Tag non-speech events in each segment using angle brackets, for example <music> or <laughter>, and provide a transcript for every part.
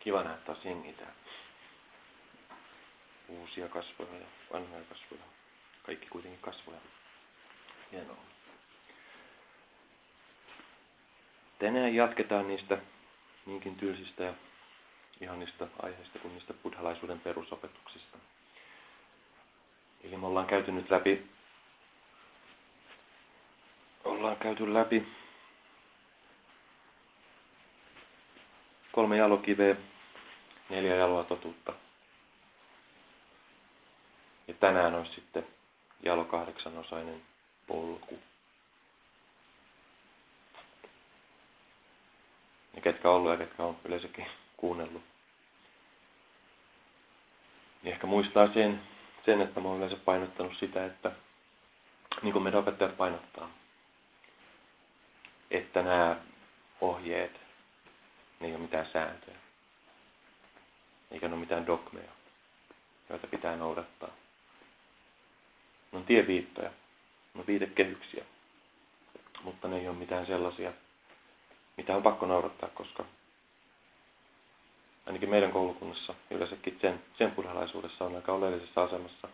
Kiva nähdä taas jengi. Uusia kasvoja ja vanhoja kasvoja. Kaikki kuitenkin kasvoja. Hienoa. Tänään jatketaan niistä niinkin tylsistä ja ihanista aiheista kuin niistä buddhalaisuuden perusopetuksista. Eli me ollaan käyty nyt läpi, ollaan käyty läpi kolme jalokiveä, neljä jaloa totuutta. Ja tänään on sitten jalo kahdeksanosainen polku. Ja ketkä on ollut ja ketkä on yleensäkin kuunnellut. Niin ehkä muistaa sen, sen, että mä oon yleensä painottanut sitä, että niin kuin meidän opettajat painottaa, että nämä ohjeet, ne ei ole mitään sääntöjä. Eikä ne ole mitään dogmeja, joita pitää noudattaa. Ne on tieviittoja, ne on viitekehyksiä, mutta ne ei ole mitään sellaisia, mitä on pakko noudattaa, koska ainakin meidän koulukunnassa ja yleensäkin sen, sen buddhalaisuudessa on aika oleellisessa asemassa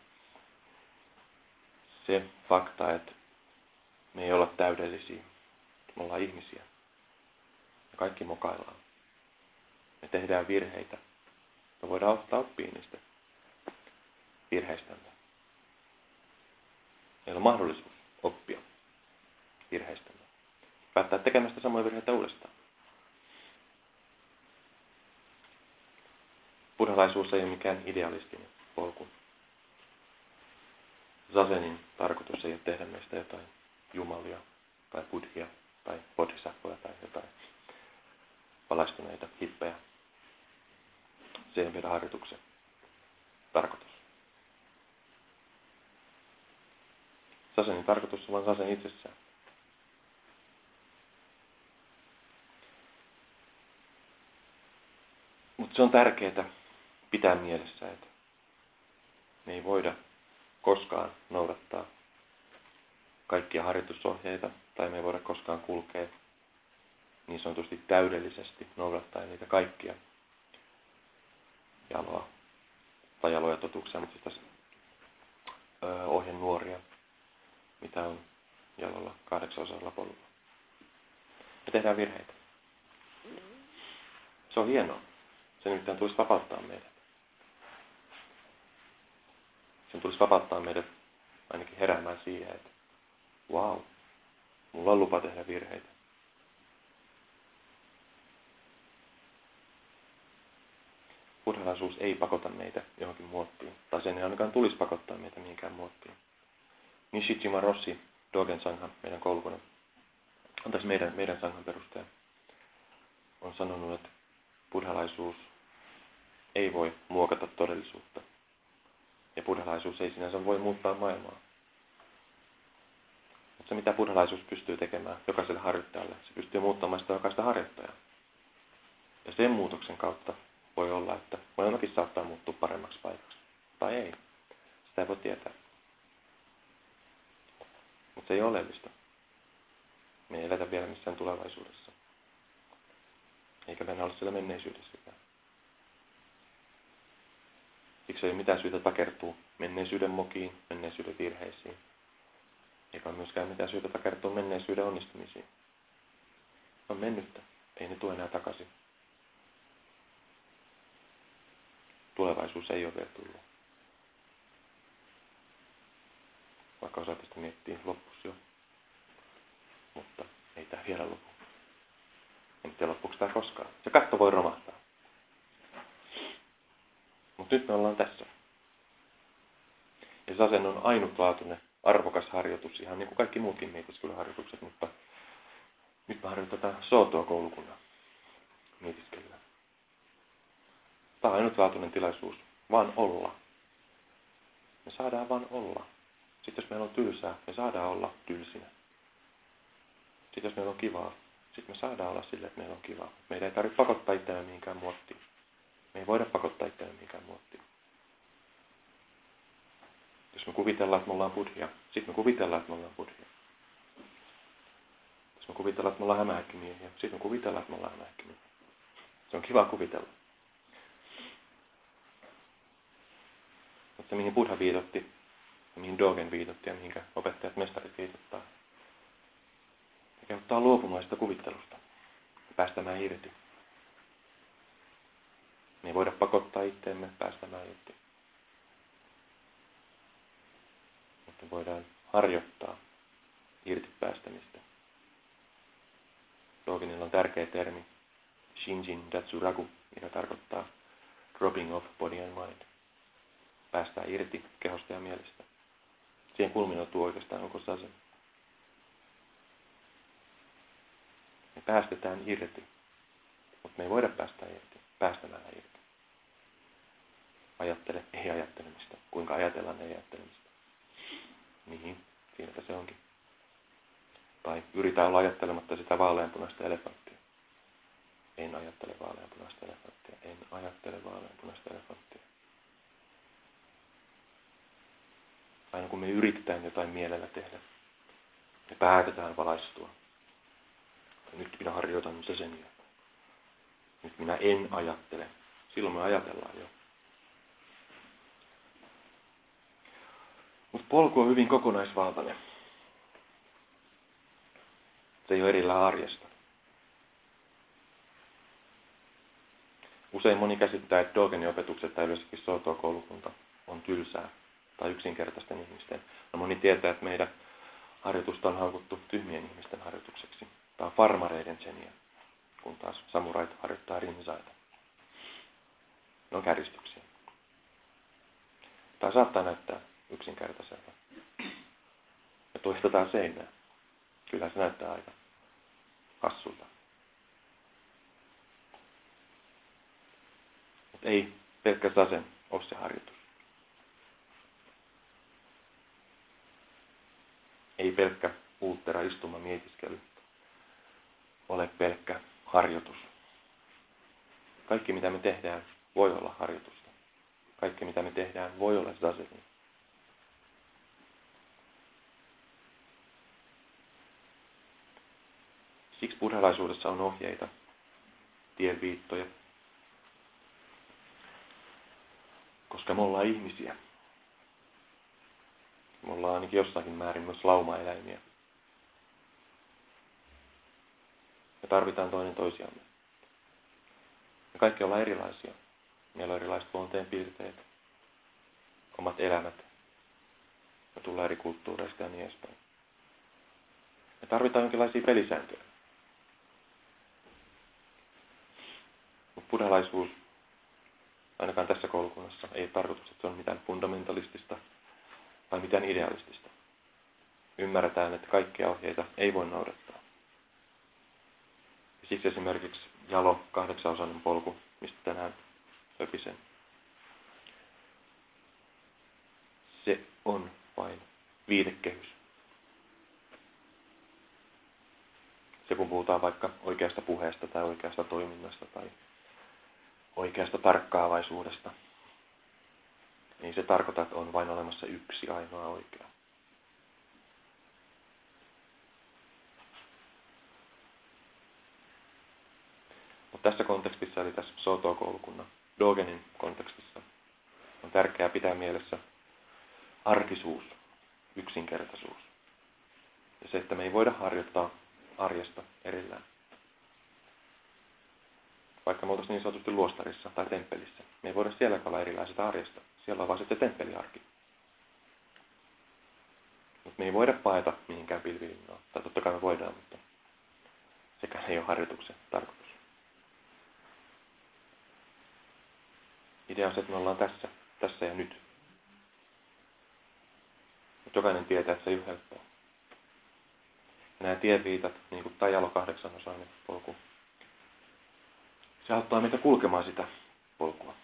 se fakta, että me ei olla täydellisiä. Me ollaan ihmisiä. Ja kaikki mokaillaan. Me tehdään virheitä. Me voidaan ottaa oppia niistä virheistämme. Meillä on mahdollisuus oppia virheistämme. Päättää tekemästä samoja virheitä uudestaan. Buddhalaisuus ei ole mikään idealistinen polku. Zazenin tarkoitus ei ole tehdä meistä jotain jumalia tai buddhia tai bodhisattvoja tai jotain valaistuneita hippejä. On meidän harjoituksen tarkoitus. Sasenin tarkoitus on vain sasen itsessään. Mutta se on tärkeää pitää mielessä, että me ei voida koskaan noudattaa kaikkia harjoitusohjeita, tai me ei voida koskaan kulkea niin sanotusti täydellisesti noudattaa niitä kaikkia jaloa tai jaloja totuuksia, mutta siis tässä ohjenuoria, mitä on jalolla kahdeksosalla polulla. Me tehdään virheitä. Se on hienoa. Se nimittäin tulisi vapauttaa meidät. Sen tulisi vapauttaa meidät ainakin heräämään siihen, että wow, mulla on lupa tehdä virheitä. Buddhalaisuus ei pakota meitä johonkin muottiin, tai sen ei ainakaan tulisi pakottaa meitä mihinkään muottiin. Nishijima Rossi, Dogen Sangha, meidän koulukunnan, antaisi meidän, meidän Sanghan perustaja, on sanonut, että buddhalaisuus ei voi muokata todellisuutta. Ja buddhalaisuus ei sinänsä voi muuttaa maailmaa. Mutta se, mitä buddhalaisuus pystyy tekemään jokaiselle harjoittajalle, se pystyy muuttamaan sitä jokaista harjoittajaa. Ja sen muutoksen kautta voi olla, että maailmakin saattaa muuttua paremmaksi paikaksi. Tai ei. Sitä ei voi tietää. Mutta se ei ole oleellista. Me ei eletä vielä missään tulevaisuudessa. Eikä me ole siellä menneisyydessäkään. Siksi ei ole mitään syytä takertua menneisyyden mokiin, menneisyyden virheisiin. Eikä ole myöskään mitään syytä takertua menneisyyden onnistumisiin. On mennyttä. Ei ne tule enää takaisin. Tulevaisuus ei ole vielä tullut. Vaikka osa tästä miettii loppus jo. Mutta ei tämä vielä lopu. En tiedä loppuuko tämä koskaan. Se katto voi romahtaa. Mutta nyt me ollaan tässä. Ja Sasen on ainutlaatuinen, arvokas harjoitus, ihan niin kuin kaikki muutkin mietiskelyharjoitukset, mutta nyt me harjoitetaan Sootoa koulukunnan mietiskelyä. Tämä on ainutlaatuinen tilaisuus, vaan olla. Me saadaan vaan olla. Sitten jos meillä on tylsää, me saadaan olla tylsinä. Sitten jos meillä on kivaa, sitten me saadaan olla sille, että meillä on kivaa. Meidän ei tarvitse pakottaa itseämme mihinkään muottiin. Me ei voida pakottaa itseämme mihinkään muottiin. Jos me kuvitellaan, että me ollaan buddhia, sitten me kuvitellaan, että me ollaan buddhia. Jos me kuvitellaan, että me ollaan hämähäkkimiehiä, sitten me kuvitellaan, että me ollaan hämähäkkimiehiä. Se on kiva kuvitella. Se, mihin Buddha viitotti, ja mihin Dogen viitotti ja mihin opettajat mestarit viitottaa. Ja kehottaa luopumaan sitä kuvittelusta. Päästämään irti. Me ei voida pakottaa itteemme päästämään irti. Mutta voidaan harjoittaa irti päästämistä. Dogenilla on tärkeä termi, Shinjin Datsuragu, mikä tarkoittaa dropping off body and mind. Päästää irti kehosta ja mielestä. Siihen kulminoituu oikeastaan onko sasen. Me päästetään irti, mutta me ei voida päästä irti, päästämällä irti. Ajattele ei ajattelemista. Kuinka ajatellaan ei ajattelemista. Niin, siinäpä se onkin. Tai yritä olla ajattelematta sitä vaaleanpunaista elefanttia. En ajattele vaaleanpunaista elefanttia. En ajattele vaaleanpunaista elefanttia. Aina kun me yritetään jotain mielellä tehdä, me päätetään valaistua. Nyt minä harjoitan se sen ja nyt minä en ajattele. Silloin me ajatellaan jo. Mutta polku on hyvin kokonaisvaltainen. Se ei ole erillään arjesta. Usein moni käsittää, että Dogenin opetukset tai yleensäkin Soto-koulukunta on tylsää tai yksinkertaisten ihmisten. No moni tietää, että meidän harjoitusta on haukuttu tyhmien ihmisten harjoitukseksi. Tämä on farmareiden senia, kun taas samurait harjoittaa rinsaita. Ne on kärjistyksiä. Tämä saattaa näyttää yksinkertaiselta. Ja toistetaan seinää. Kyllä se näyttää aika hassulta. Mutta ei pelkkä sasen ole se harjoitus. Ei pelkkä uuttera istuma mietiskely ole pelkkä harjoitus. Kaikki mitä me tehdään voi olla harjoitusta. Kaikki mitä me tehdään voi olla saseni. Siksi buddhalaisuudessa on ohjeita, tienviittoja, koska me ollaan ihmisiä. Me ollaan ainakin jossakin määrin myös laumaeläimiä. Me tarvitaan toinen toisiamme. Me kaikki ollaan erilaisia. Meillä on erilaiset luonteen piirteet, omat elämät. Me tullaan eri kulttuureista ja niin edespäin. Me tarvitaan jonkinlaisia pelisääntöjä. Mutta buddhalaisuus, ainakaan tässä koulukunnassa, ei tarkoitus, että se on mitään fundamentalistista tai mitään idealistista. Ymmärretään, että kaikkia ohjeita ei voi noudattaa. Ja siksi esimerkiksi jalo kahdeksanosainen polku, mistä tänään höpisen. Se on vain viitekehys. Se kun puhutaan vaikka oikeasta puheesta tai oikeasta toiminnasta tai oikeasta tarkkaavaisuudesta, niin se tarkoittaa, että on vain olemassa yksi ainoa oikea. Mutta tässä kontekstissa, eli tässä Soto-koulukunnan Dogenin kontekstissa, on tärkeää pitää mielessä arkisuus, yksinkertaisuus. Ja se, että me ei voida harjoittaa arjesta erillään vaikka me oltaisiin niin sanotusti luostarissa tai temppelissä. Me ei voida siellä olla erilaiset arjesta. Siellä on vain sitten temppeliarki. Mutta me ei voida paeta mihinkään pilvilinnoon. Tai totta kai me voidaan, mutta sekään ei ole harjoituksen tarkoitus. Idea on se, että me ollaan tässä, tässä ja nyt. Mutta jokainen tietää, että se ei ole helppoa. Ja nämä tieviitat, niin kuin Tajalo kahdeksanosainen polku, se auttaa meitä kulkemaan sitä polkua.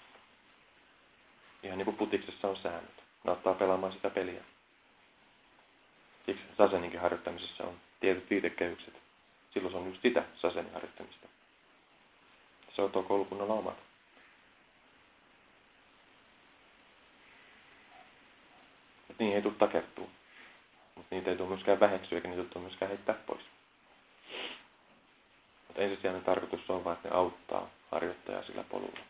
Ihan niin kuin putiksessa on säännöt. Ne auttaa pelaamaan sitä peliä. Siksi saseninkin harjoittamisessa on tietyt viitekehykset. Silloin se on just sitä sasenin harjoittamista. Se on tuo koulukunnalla omat. Niin ei tule takertua. Mutta niitä ei tule myöskään väheksyä, eikä niitä tule myöskään heittää pois. Mutta ensisijainen tarkoitus on vain, että ne auttaa harjoittajaa sillä polulla.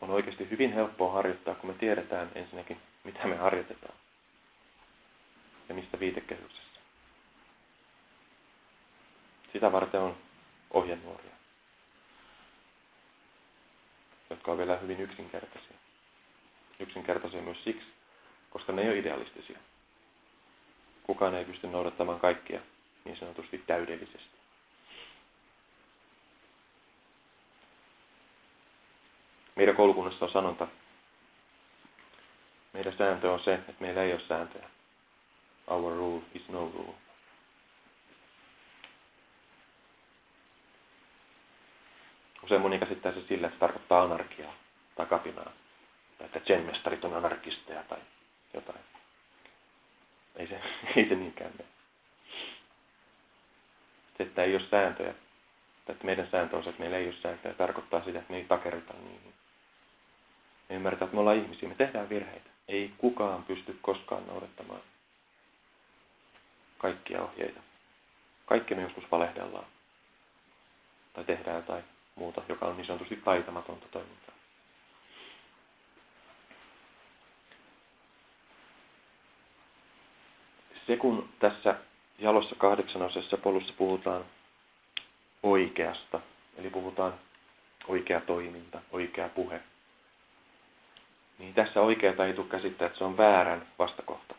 On oikeasti hyvin helppoa harjoittaa, kun me tiedetään ensinnäkin, mitä me harjoitetaan ja mistä viitekehyksessä. Sitä varten on ohjenuoria, jotka on vielä hyvin yksinkertaisia. Yksinkertaisia myös siksi, koska ne ei ole idealistisia. Kukaan ei pysty noudattamaan kaikkia niin sanotusti täydellisesti. Meidän koulukunnassa on sanonta, meidän sääntö on se, että meillä ei ole sääntöjä. Our rule is no rule. Usein moni käsittää se sillä, että se tarkoittaa anarkiaa tai kapinaa. Tai että zen on anarkisteja tai jotain. Ei se, <laughs> ei se niinkään mene. Se, että ei ole sääntöjä, tai että meidän sääntö on se, että meillä ei ole sääntöjä, tarkoittaa sitä, että me ei takerita niihin. Me ymmärretään, että me ollaan ihmisiä, me tehdään virheitä. Ei kukaan pysty koskaan noudattamaan kaikkia ohjeita. Kaikki me joskus valehdellaan. Tai tehdään jotain muuta, joka on niin sanotusti taitamatonta toimintaa. Se kun tässä jalossa osassa polussa puhutaan oikeasta, eli puhutaan oikea toiminta, oikea puhe, niin tässä oikeata ei tule käsittää, että se on väärän vastakohta.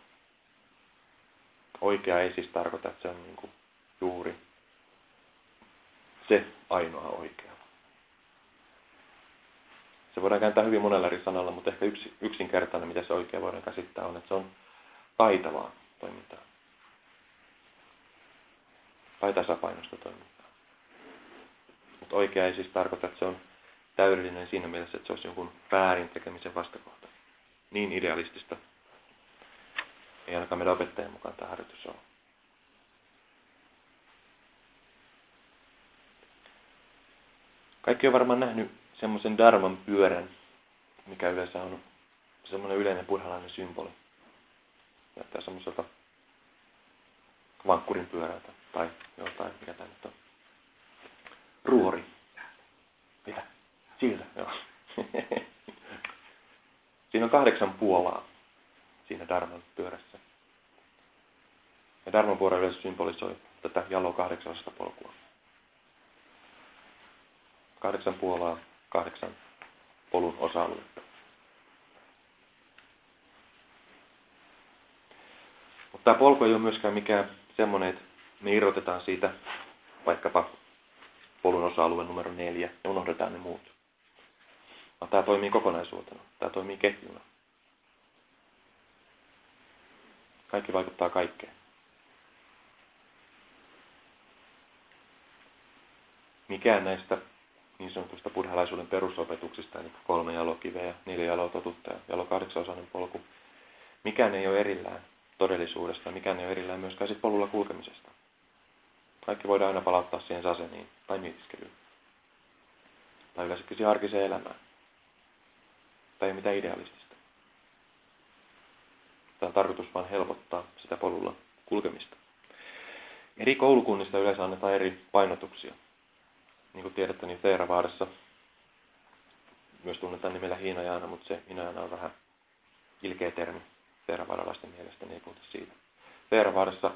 Oikea ei siis tarkoita, että se on niin kuin juuri se ainoa oikea. Se voidaan kääntää hyvin monella eri sanalla, mutta ehkä yksi, yksinkertainen, mitä se oikea voidaan käsittää, on, että se on taitavaa toimintaa. Tai tasapainosta toimintaa. Mutta oikea ei siis tarkoita, että se on täydellinen siinä mielessä, että se olisi jonkun väärin tekemisen vastakohta. Niin idealistista ei ainakaan meidän opettajien mukaan tämä harjoitus ole. Kaikki on varmaan nähnyt semmoisen Dharman pyörän, mikä yleensä on semmoinen yleinen buddhalainen symboli. Näyttää semmoiselta vankkurin pyörältä tai jotain, mikä tämä nyt on. Ruori. Mitä? Siltä, joo. <laughs> siinä on kahdeksan puolaa siinä Dharman pyörässä. Ja Dharman pyörä yleensä symbolisoi tätä jalo kahdeksasta polkua. Kahdeksan puolaa, kahdeksan polun osa-aluetta. Mutta tämä polku ei ole myöskään mikään semmoinen, että me irrotetaan siitä vaikkapa polun osa-alue numero neljä ja unohdetaan ne muut. No, tämä toimii kokonaisuutena. Tämä toimii ketjuna. Kaikki vaikuttaa kaikkeen. Mikään näistä niin sanotusta buddhalaisuuden perusopetuksista, eli kolme jalokiveä, neljä jalototutta ja jalo polku, mikään ei ole erillään todellisuudesta, mikään ei ole erillään myöskään sit polulla kulkemisesta. Kaikki voidaan aina palauttaa siihen saseniin tai mietiskelyyn. Tai yleensäkin siihen arkiseen elämään. Tai ei mitään idealistista. Tämä on tarkoitus vain helpottaa sitä polulla kulkemista. Eri koulukunnista yleensä annetaan eri painotuksia. Niin kuin tiedätte, niin Theeravaadassa myös tunnetaan nimellä Hiinajaana, mutta se Hiinajaana on vähän ilkeä termi Theeravaadalaisten mielestä, niin ei puhuta siitä. Theeravaadassa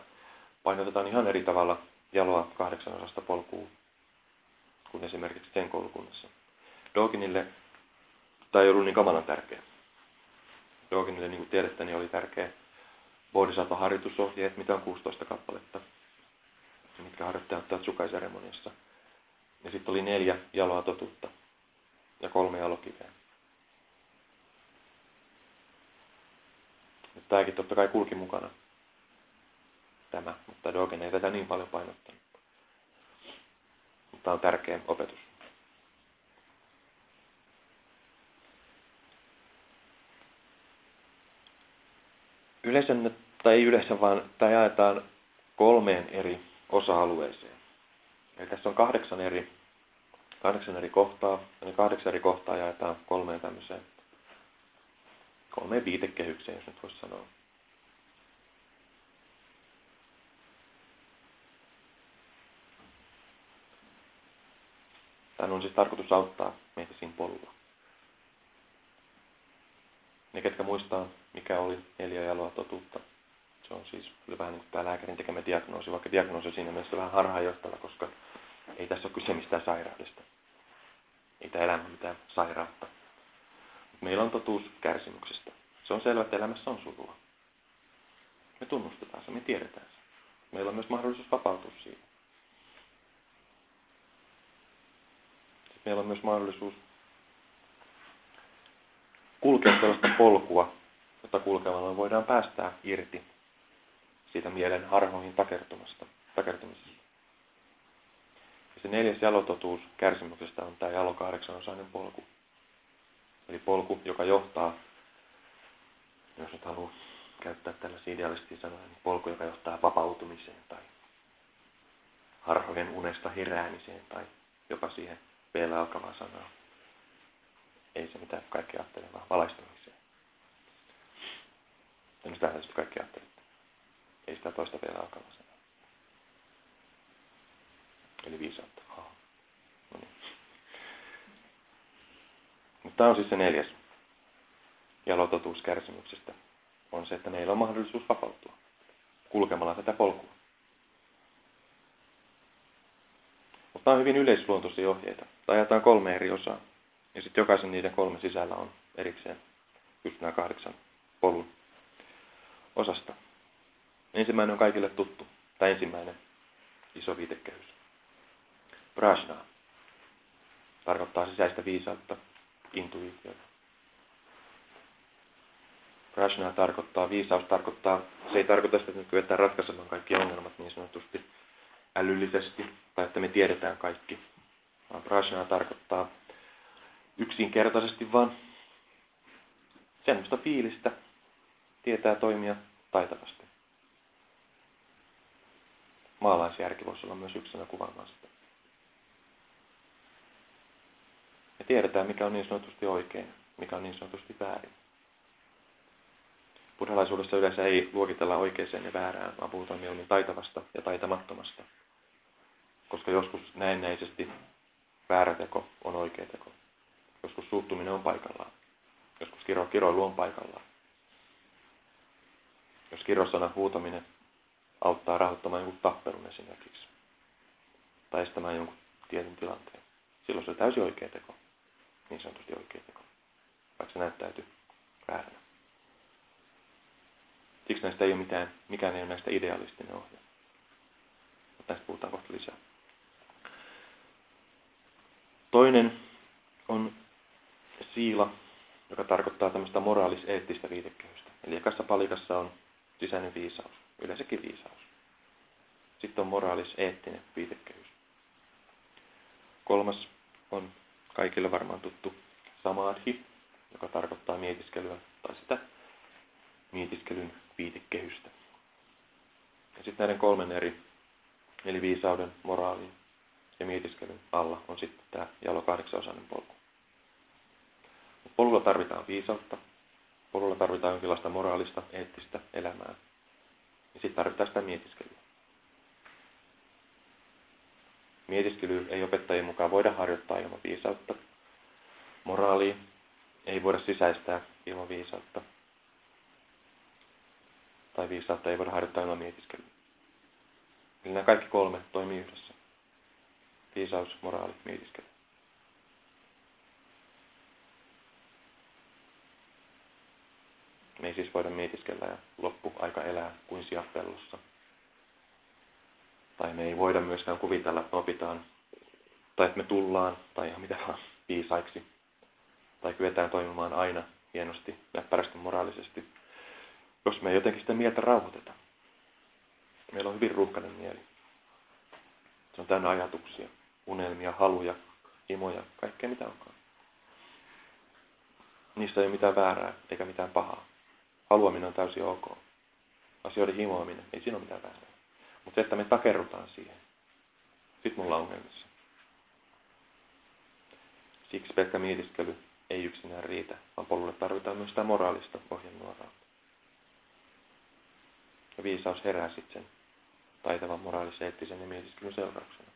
painotetaan ihan eri tavalla jaloa kahdeksan osasta polkua kuin esimerkiksi sen koulukunnassa. Doginille tämä ei ollut niin kamalan tärkeä. Doginille, niin kuin tiedätte, niin oli tärkeä Bodhisattva-harjoitusohjeet, mitä on 16 kappaletta, mitkä harjoittajat ottaa Tsukai-seremoniassa. Ja sitten oli neljä jaloa totutta ja kolme jalokiveä. Tämäkin totta kai kulki mukana. Tämä, mutta Dogen ei tätä niin paljon painottanut. Mutta on tärkeä opetus. Yleensä, tai ei yleensä, vaan tämä jaetaan kolmeen eri osa-alueeseen. Eli tässä on kahdeksan eri, kahdeksan eri kohtaa, ja ne kahdeksan eri kohtaa jaetaan kolmeen tämmöiseen, kolmeen viitekehykseen, jos nyt voisi sanoa. Tämän on siis tarkoitus auttaa meitä siinä polulla. ne, ketkä muistaa, mikä oli neljä jaloa totuutta, se on siis vähän niin kuin tämä lääkärin tekemä diagnoosi, vaikka diagnoosi siinä mielessä vähän harhaanjohtava, koska ei tässä ole kyse mistään sairaudesta. Ei tämä elämä mitään sairautta. Meillä on totuus kärsimyksestä. Se on selvä, että elämässä on surua. Me tunnustetaan se, me tiedetään se. Meillä on myös mahdollisuus vapautua siitä. meillä on myös mahdollisuus kulkea sellaista polkua, jota kulkemalla voidaan päästää irti siitä mielen harhoihin takertumisesta. Ja se neljäs jalototuus kärsimyksestä on tämä jalo kahdeksanosainen polku. Eli polku, joka johtaa, jos nyt haluaa käyttää tällaisia idealistisia sanoja, niin polku, joka johtaa vapautumiseen tai harhojen unesta heräämiseen tai jopa siihen vielä alkavaa sanaa. Ei se mitään kaikki ajattele, vaan valaistumiseen. Ja sitä kaikki ajattelette. Ei sitä toista vielä alkavaa sanaa. Eli viisautta. No niin. Mutta tämä on siis se neljäs jalototuus kärsimyksestä. On se, että meillä on mahdollisuus vapautua kulkemalla tätä polkua. Mutta on hyvin yleisluontoisia ohjeita. Ajataan kolme eri osaa. Ja sitten jokaisen niiden kolme sisällä on erikseen just nämä kahdeksan polun osasta. Ensimmäinen on kaikille tuttu, tai ensimmäinen iso viitekehys. Prajna tarkoittaa sisäistä viisautta, intuitiota. Prajna tarkoittaa, viisaus tarkoittaa, se ei tarkoita sitä, että me kyetään ratkaisemaan kaikki ongelmat niin sanotusti älyllisesti, tai että me tiedetään kaikki, vaan prajna tarkoittaa yksinkertaisesti vaan semmoista fiilistä tietää toimia taitavasti. Maalaisjärki voisi olla myös yksinä kuvaamaan sitä. Tiedetään, mikä on niin sanotusti oikein, mikä on niin sanotusti väärin. Buddhalaisuudessa yleensä ei luokitella oikeaan ja väärään, vaan puhutaan mieluummin taitavasta ja taitamattomasta koska joskus näennäisesti väärä teko on oikea teko. Joskus suuttuminen on paikallaan. Joskus kiro, kiroilu on paikallaan. Jos kirosana huutaminen auttaa rahoittamaan jonkun tappelun esimerkiksi, tai estämään jonkun tietyn tilanteen, silloin se on täysin oikea teko, niin sanotusti oikea teko, vaikka se näyttäytyy vääränä. Siksi näistä ei ole mitään, mikään ei ole näistä idealistinen ohje. Mutta näistä puhutaan kohta lisää. Toinen on siila, joka tarkoittaa tämmöistä moraalis-eettistä viitekehystä. Eli ekassa palikassa on sisäinen viisaus, yleensäkin viisaus. Sitten on moraalis-eettinen viitekehys. Kolmas on kaikille varmaan tuttu samadhi, joka tarkoittaa mietiskelyä tai sitä mietiskelyn viitekehystä. Ja sitten näiden kolmen eri, eli viisauden, moraalin ja mietiskelyn alla on sitten tämä jalo kahdeksanosainen polku. Polulla tarvitaan viisautta, polulla tarvitaan jonkinlaista moraalista, eettistä elämää. Ja sitten tarvitaan sitä mietiskelyä. Mietiskely ei opettajien mukaan voida harjoittaa ilman viisautta. Moraalia ei voida sisäistää ilman viisautta. Tai viisautta ei voida harjoittaa ilman mietiskelyä. Eli nämä kaikki kolme toimii yhdessä viisaus, moraali, mietiskely. Me ei siis voida mietiskellä ja loppuaika elää kuin sijapellossa. Tai me ei voida myöskään kuvitella, että opitaan, tai että me tullaan, tai ihan mitä vaan, viisaiksi. Tai kyetään toimimaan aina hienosti ja pärästi moraalisesti, jos me ei jotenkin sitä mieltä rauhoiteta. Meillä on hyvin ruuhkainen mieli. Se on täynnä ajatuksia unelmia, haluja, imoja, kaikkea mitä onkaan. Niissä ei ole mitään väärää eikä mitään pahaa. Haluaminen on täysin ok. Asioiden himoaminen, ei siinä ole mitään väärää. Mutta että me takerrutaan siihen, sit mulla on ongelmissa. Siksi pelkkä mietiskely ei yksinään riitä, vaan polulle tarvitaan myös sitä moraalista ohjenuoraa. Ja viisaus herää sitten sen taitavan moraalis-eettisen ja mietiskelyn seurauksena.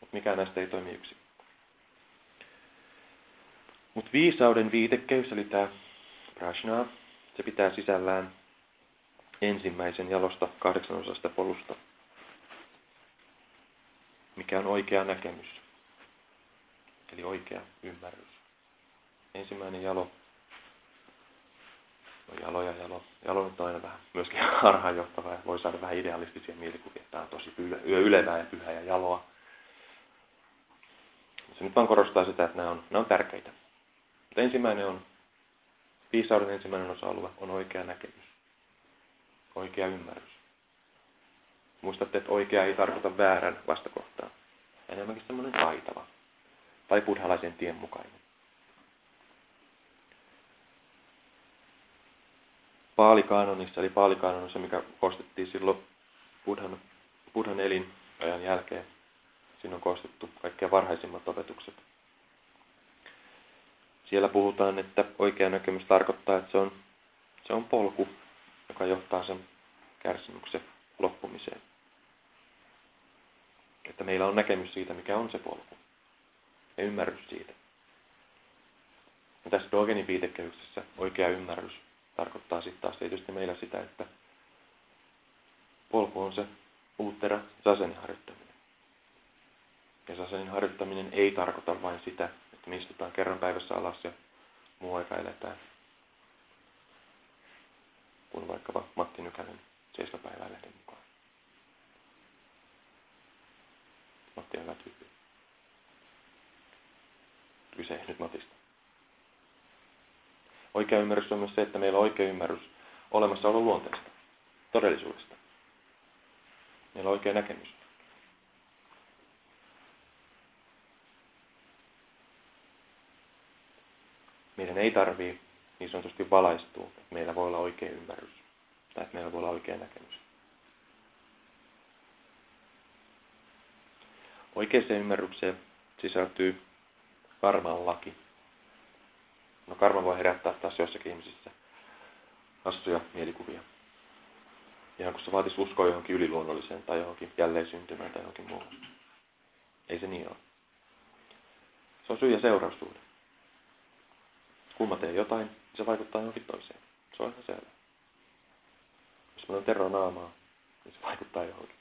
Mutta mikään näistä ei toimi yksin. Mutta viisauden viitekehys, eli tämä Prajna, se pitää sisällään ensimmäisen jalosta osasta polusta, mikä on oikea näkemys, eli oikea ymmärrys. Ensimmäinen jalo No jalo ja jalo. Jalo on aina vähän myöskin <laughs> harhaanjohtava ja voi saada vähän idealistisia mielikuvia. Tämä on tosi ylevää ja pyhä ja jaloa. Se nyt vaan korostaa sitä, että nämä on, nämä on tärkeitä. Mutta ensimmäinen on, viisauden ensimmäinen osa-alue on oikea näkemys. Oikea ymmärrys. Muistatte, että oikea ei tarkoita väärän vastakohtaa. Enemmänkin semmoinen taitava tai buddhalaisen tien mukainen. Paalikaanonissa, eli paalikaanonissa, mikä koostettiin silloin Buddhan, Buddhan elinajan jälkeen. Siinä on koostettu kaikkein varhaisimmat opetukset. Siellä puhutaan, että oikea näkemys tarkoittaa, että se on, se on polku, joka johtaa sen kärsimyksen loppumiseen. Että meillä on näkemys siitä, mikä on se polku. Ja ymmärrys siitä. Ja tässä Dogenin viitekehyksessä oikea ymmärrys tarkoittaa sitten taas tietysti meillä sitä, että polku on se uuttera sasenin harjoittaminen. Ja sasenin harjoittaminen ei tarkoita vain sitä, että me istutaan kerran päivässä alas ja muu aika eletään. Kun vaikkapa Matti Nykänen seiskapäivää lehden mukaan. Matti on hyvä tyyppi. Kyse nyt Matista. Oikea ymmärrys on myös se, että meillä on oikea ymmärrys olemassaolon luonteesta, todellisuudesta. Meillä on oikea näkemys. Meidän ei tarvii niin sanotusti valaistua, että meillä voi olla oikea ymmärrys tai että meillä voi olla oikea näkemys. Oikeaan ymmärrykseen sisältyy karman laki. No karma voi herättää taas joissakin ihmisissä hassuja mielikuvia. Ihan kun se vaatisi uskoa johonkin yliluonnolliseen tai johonkin jälleen syntymään tai johonkin muuhun. Ei se niin ole. Se on syy- ja seuraussuhde. Kun mä teen jotain, niin se vaikuttaa johonkin toiseen. Se on ihan selvä. Jos mä on Tero naamaa, niin se vaikuttaa johonkin.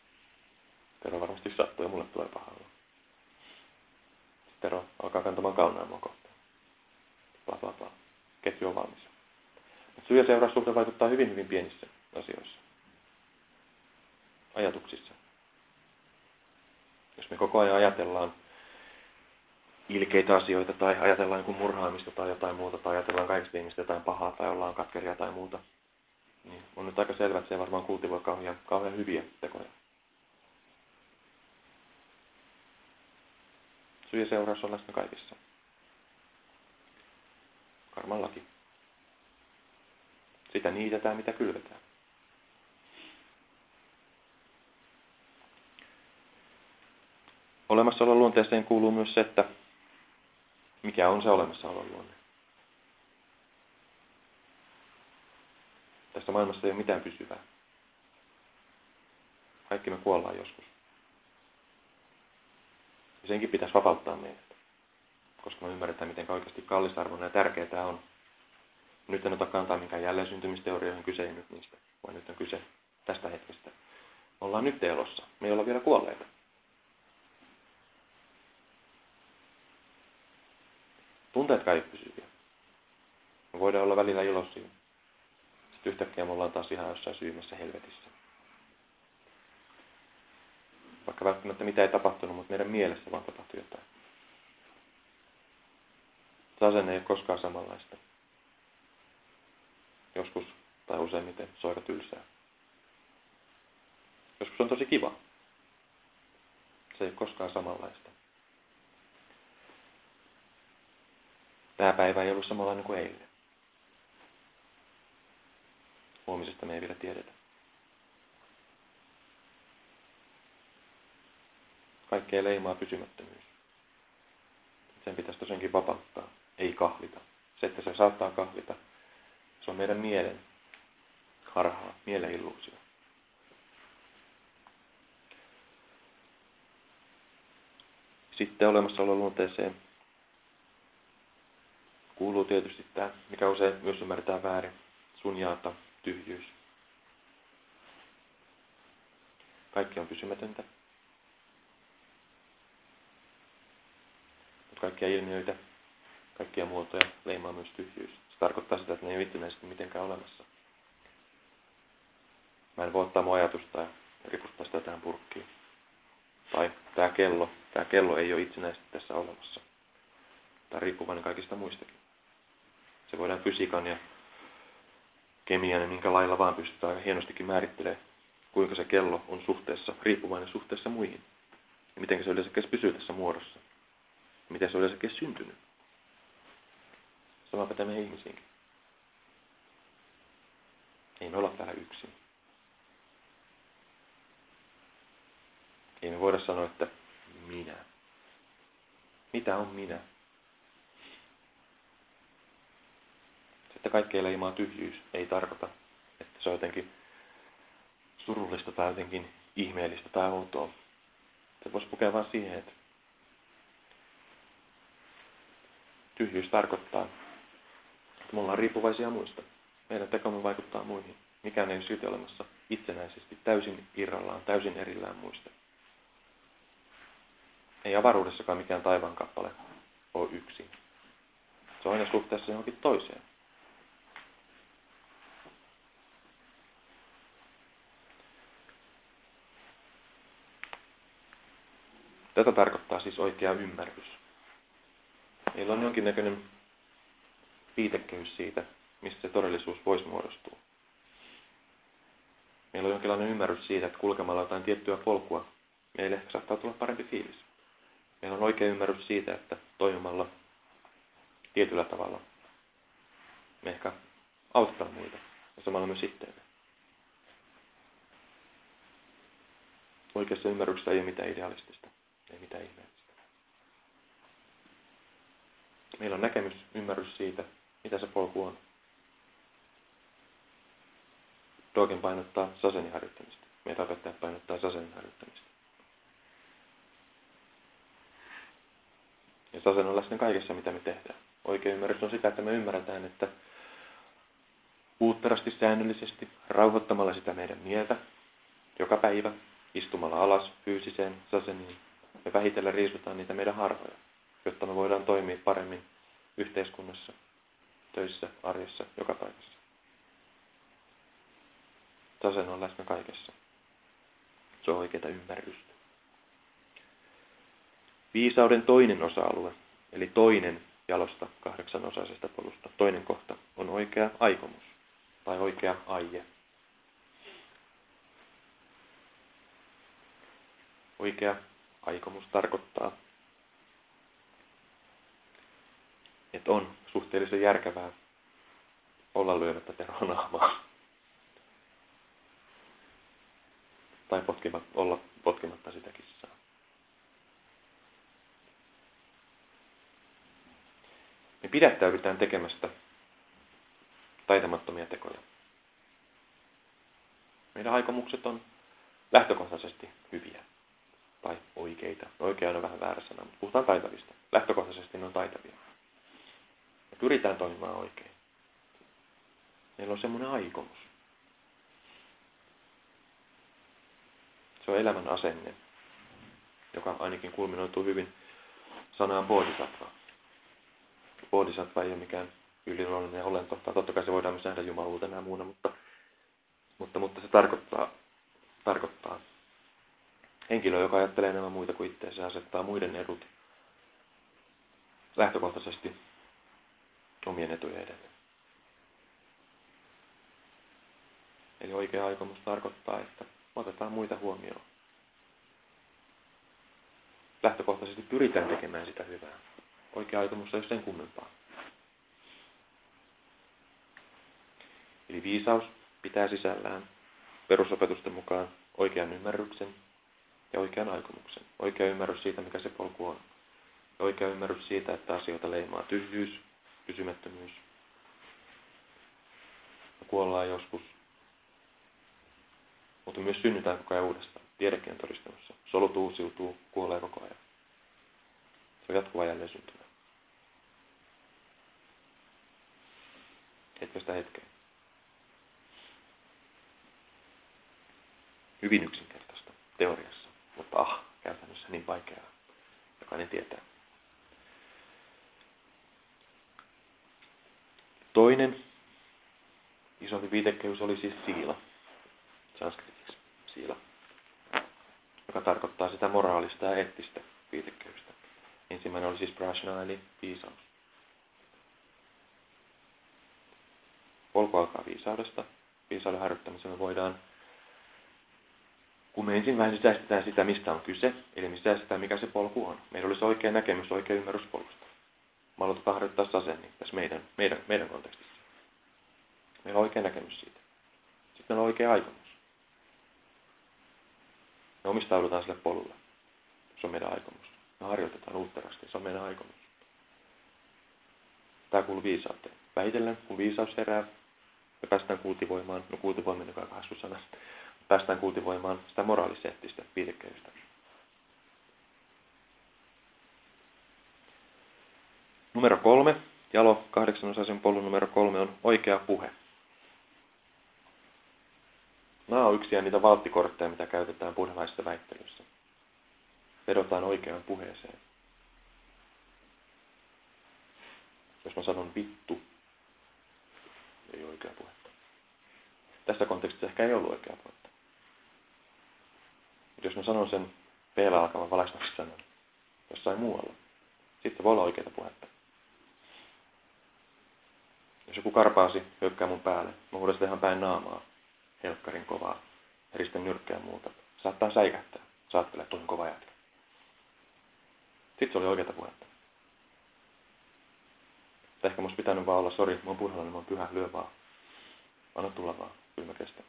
Tero varmasti sattuu ja mulle tulee paha Tero alkaa kantamaan kaunaamoa kohtaan bla bla bla. Ketju on valmis. Mutta syy- ja seuraussuhde vaikuttaa hyvin, hyvin pienissä asioissa. Ajatuksissa. Jos me koko ajan ajatellaan ilkeitä asioita tai ajatellaan jonkun murhaamista tai jotain muuta tai ajatellaan kaikista ihmistä jotain pahaa tai ollaan katkeria tai muuta, niin on nyt aika selvä, että se varmaan kultivoi kauhean, kauhean hyviä tekoja. Ja seuraus on läsnä kaikissa. Karman laki. Sitä niitetään, mitä kylvetään. Olemassaolon luonteeseen kuuluu myös se, että mikä on se olemassaolon luonne. Tässä maailmassa ei ole mitään pysyvää. Kaikki me kuollaan joskus. Ja senkin pitäisi vapauttaa meidät koska me ymmärretään, miten oikeasti kallisarvoinen ja tärkeää tämä on. Nyt en ota kantaa minkään jälleen syntymisteorioihin, kyse ei nyt niistä, vaan nyt on kyse tästä hetkestä. Me ollaan nyt elossa, me ei olla vielä kuolleita. Tunteet ei pysyviä. Me voidaan olla välillä iloisia. Sitten yhtäkkiä me ollaan taas ihan jossain syymässä helvetissä. Vaikka välttämättä mitä ei tapahtunut, mutta meidän mielessä vaan tapahtui jotain. Se asenne ei ole koskaan samanlaista. Joskus tai useimmiten se on aika tylsää. Joskus on tosi kiva. Se ei ole koskaan samanlaista. Tämä päivä ei ollut samanlainen kuin eilen. Huomisesta me ei vielä tiedetä. Kaikkea leimaa pysymättömyys. Sen pitäisi tosiaankin vapauttaa ei kahlita. Se, että se saattaa kahlita, se on meidän mielen harhaa, mielen illuusio. Sitten olemassaolon luonteeseen kuuluu tietysti tämä, mikä usein myös ymmärretään väärin, sunjaata, tyhjyys. Kaikki on pysymätöntä. Kaikkia ilmiöitä, kaikkia muotoja leimaa myös tyhjyys. Se tarkoittaa sitä, että ne ei ole itsenäisesti mitenkään olemassa. Mä en voi ottaa mun ajatusta ja riputtaa sitä tähän purkkiin. Tai tämä kello, tämä kello ei ole itsenäisesti tässä olemassa. Tämä on riippuvainen kaikista muistakin. Se voidaan fysiikan ja kemian ja minkä lailla vaan pystytään hienostikin määrittelemään, kuinka se kello on suhteessa, riippuvainen suhteessa muihin. Ja miten se yleensä pysyy tässä muodossa. Miten se yleensä syntynyt. Sama pätee meidän ihmisiinkin. Ei me olla täällä yksin. Ei me voida sanoa, että minä. Mitä on minä? että kaikkea leimaa tyhjyys ei tarkoita, että se on jotenkin surullista tai jotenkin ihmeellistä tai outoa. Se voisi pukea vain siihen, että tyhjyys tarkoittaa, että me ollaan riippuvaisia muista. Meidän tekomme vaikuttaa muihin. Mikään ei silti olemassa itsenäisesti, täysin irrallaan, täysin erillään muista. Ei avaruudessakaan mikään taivaan kappale ole yksin. Se on aina suhteessa johonkin toiseen. Tätä tarkoittaa siis oikea ymmärrys. Meillä on jonkinnäköinen viitekehys siitä, mistä se todellisuus voisi muodostua. Meillä on jonkinlainen ymmärrys siitä, että kulkemalla jotain tiettyä polkua meille ehkä saattaa tulla parempi fiilis. Meillä on oikea ymmärrys siitä, että toimimalla tietyllä tavalla me ehkä autetaan muita ja samalla myös itseämme. Oikeassa ymmärryksessä ei ole mitään idealistista. Ei mitään ihmeellistä. Meillä on näkemys, ymmärrys siitä, mitä se polku on. Dogen painottaa sasenin harjoittamista. Meitä opettajat painottaa sasenin harjoittamista. Ja sasen on läsnä kaikessa, mitä me tehdään. Oikein ymmärrys on sitä, että me ymmärretään, että uutterasti, säännöllisesti, rauhoittamalla sitä meidän mieltä, joka päivä, istumalla alas fyysiseen saseniin, me vähitellen riisutaan niitä meidän harhoja, jotta me voidaan toimia paremmin yhteiskunnassa, töissä, arjessa, joka paikassa. Tasen on läsnä kaikessa. Se on oikeaa ymmärrystä. Viisauden toinen osa-alue, eli toinen jalosta kahdeksan osaisesta polusta, toinen kohta, on oikea aikomus tai oikea aie. Oikea aikomus tarkoittaa, että on suhteellisen järkevää olla lyömättä teronaamaa. Tai potkimat, olla potkimatta sitä kissaa. Me pidättäydytään tekemästä taitamattomia tekoja. Meidän aikomukset on lähtökohtaisesti hyviä tai oikeita. Oikea on vähän väärä sana, mutta puhutaan taitavista. Lähtökohtaisesti ne on taitavia. Pyritään toimimaan oikein. Meillä on semmoinen aikomus. Se on elämän asenne, joka ainakin kulminoituu hyvin sanaan bodhisattva. Bodhisattva ei ole mikään yliluonnollinen olento, tai totta kai se voidaan myös nähdä jumaluutena ja muuna, mutta, mutta, mutta se tarkoittaa, tarkoittaa Henkilö, joka ajattelee enemmän muita kuin itseensä asettaa muiden edut lähtökohtaisesti omien etujen edelle. Eli oikea aikomus tarkoittaa, että otetaan muita huomioon. Lähtökohtaisesti pyritään tekemään sitä hyvää. Oikea aikomus ei ole sen kummempaa. Eli viisaus pitää sisällään perusopetusten mukaan oikean ymmärryksen ja oikean aikomuksen. Oikea ymmärrys siitä, mikä se polku on. Ja oikea ymmärrys siitä, että asioita leimaa tyhjyys, pysymättömyys. Ja kuollaan joskus. Mutta myös synnytään koko ajan uudestaan. Tiedekin on todistamassa. Solut uusiutuu, kuolee koko ajan. Se on jatkuva jälleen syntymä. hetkestä hetkeen. Hyvin yksinkertaista teoriassa, mutta ah, käytännössä niin vaikeaa. Jokainen tietää. Toinen isompi viitekeys oli siis siila, sanskritiksi siila, joka tarkoittaa sitä moraalista ja eettistä viitekeystä. Ensimmäinen oli siis prashna eli viisaus. Polku alkaa viisaudesta. Viisauden harjoittamisella voidaan, kun me ensin vähän sisäistetään sitä, mistä on kyse, eli sisäistetään, mikä se polku on. Meillä olisi oikea näkemys, oikea ymmärrys polkusta. Mä aloitetaan harjoittaa sasenni tässä meidän, meidän, meidän kontekstissa. Meillä on oikea näkemys siitä. Sitten on oikea aikomus. Me omistaudutaan sille polulle. Se on meidän aikomus. Me harjoitetaan uutterasti. Se on meidän aikomus. Tämä kuuluu viisauteen. Vähitellen, kun viisaus herää, me päästään kultivoimaan, no kultivoiminen on hassu sana, päästään kultivoimaan sitä moraaliseettistä viitekehystä. Numero kolme, jalo kahdeksanosaisen polun numero kolme on oikea puhe. Nämä on yksiä niitä valttikortteja, mitä käytetään buddhalaisessa väittelyssä. Vedotaan oikeaan puheeseen. Jos mä sanon vittu, ei oikea puhetta. Tässä kontekstissa ehkä ei ollut oikea puhetta. Mutta jos mä sanon sen p alkavan valaistussanan jossain muualla, sitten voi olla oikeaa puhetta. Jos joku karpaasi hyökkää mun päälle, mä huudan sitä ihan päin naamaa, helkkarin kovaa, risten nyrkkää muuta. Saattaa säikähtää. Saattelee tuon kova jätkä. Sitten se oli oikeata puhetta. Tai ehkä musta pitänyt vaan olla, sori, mä oon puhalla, mä oon pyhä, lyö vaan. Anna tulla vaan, kyllä mä kestän.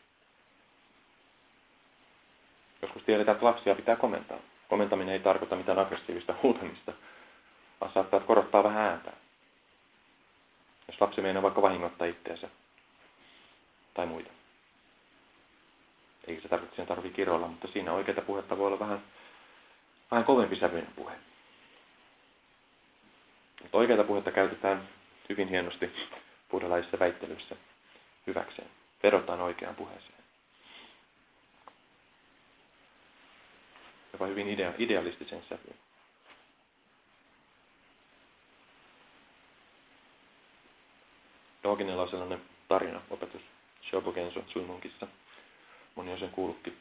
Joskus tiedetään, että lapsia pitää komentaa. Komentaminen ei tarkoita mitään aggressiivista huutamista, vaan saattaa korottaa vähän ääntä. Jos lapsi meinaa vaikka vahingoittaa itseensä tai muita. Eikä se tarvitse, sen tarvitse kiroilla, mutta siinä oikeita puhetta voi olla vähän, vähän kovempi sävyinen puhe. Mutta oikeita puhetta käytetään hyvin hienosti buddhalaisessa väittelyssä hyväkseen. Vedotaan oikeaan puheeseen. Jopa hyvin idea, idealistisen sävyyn. Doginilla on sellainen tarina, opetus Shobogenso Suimunkissa. Moni on sen kuullutkin.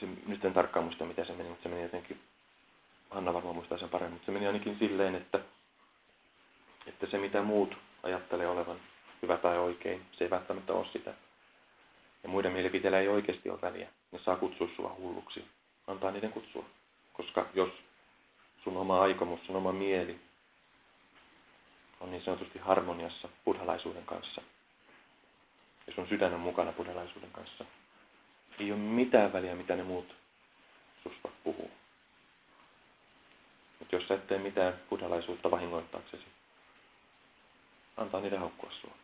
Se, nyt en tarkkaan muista, mitä se meni, mutta se meni jotenkin Hanna varmaan muistaa sen paremmin, mutta se meni ainakin silleen, että, että se mitä muut ajattelee olevan hyvä tai oikein, se ei välttämättä ole sitä. Ja muiden mielipiteillä ei oikeasti ole väliä. Ne saa kutsua sua hulluksi. Antaa niiden kutsua. Koska jos sun oma aikomus, sun oma mieli on niin sanotusti harmoniassa buddhalaisuuden kanssa, ja sun sydän on mukana buddhalaisuuden kanssa, ei ole mitään väliä, mitä ne muut susta puhuu. Mutta jos sä et tee mitään buddhalaisuutta vahingoittaaksesi, antaa niiden haukkua sua.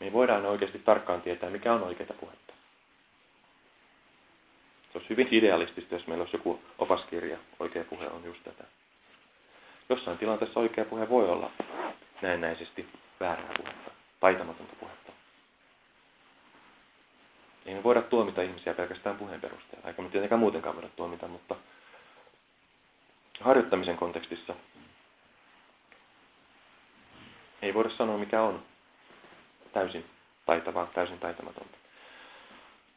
Me voidaan oikeasti tarkkaan tietää, mikä on oikeaa puhetta. Se olisi hyvin idealistista, jos meillä olisi joku opaskirja, oikea puhe on just tätä. Jossain tilanteessa oikea puhe voi olla näennäisesti väärää puhetta, taitamatonta puhetta. Ei me voida tuomita ihmisiä pelkästään puheen perusteella, eikä me tietenkään muutenkaan voida tuomita, mutta harjoittamisen kontekstissa ei voida sanoa, mikä on täysin taitavaa, täysin taitamatonta.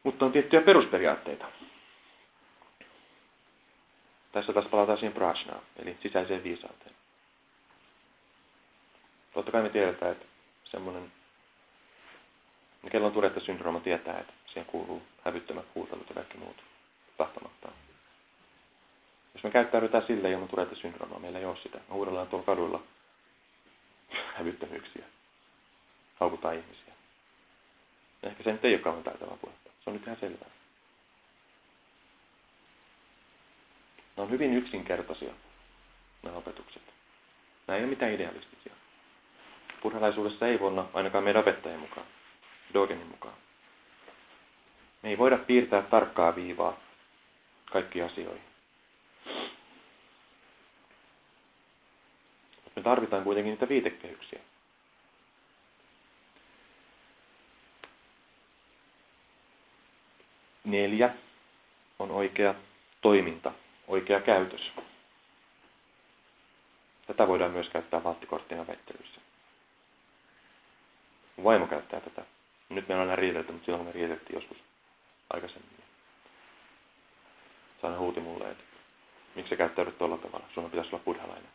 Mutta on tiettyjä perusperiaatteita. Tässä taas palataan siihen prajnaan, eli sisäiseen viisauteen. Totta kai me tiedetään, että semmoinen, kello on Tourette-syndrooma tietää, että siihen kuuluu hävyttömät huutelut ja kaikki muut tahtomattaan. Jos me käyttäydytään silleen ilman Tourette-syndroomaa, meillä ei ole sitä. Me huudellaan tuolla kaduilla hävyttömyyksiä. Haukutaan ihmisiä. Ehkä se nyt ei ole kauan taitavaa puhetta. Se on nyt ihan selvää. Ne on hyvin yksinkertaisia, nämä opetukset. Nämä ei ole mitään idealistisia. Buddhalaisuudessa ei voi olla ainakaan meidän opettajien mukaan, Dogenin mukaan. Me ei voida piirtää tarkkaa viivaa kaikkiin asioihin. Me tarvitaan kuitenkin niitä viitekehyksiä. Neljä on oikea toiminta, oikea käytös. Tätä voidaan myös käyttää valttikorttina väittelyssä. Vaimo käyttää tätä. Nyt meillä on aina riitelty, mutta silloin me riiteltiin joskus aikaisemmin. Sana huuti mulle, että miksi sä käyttäydyt tuolla tavalla? Sun pitäisi olla buddhalainen.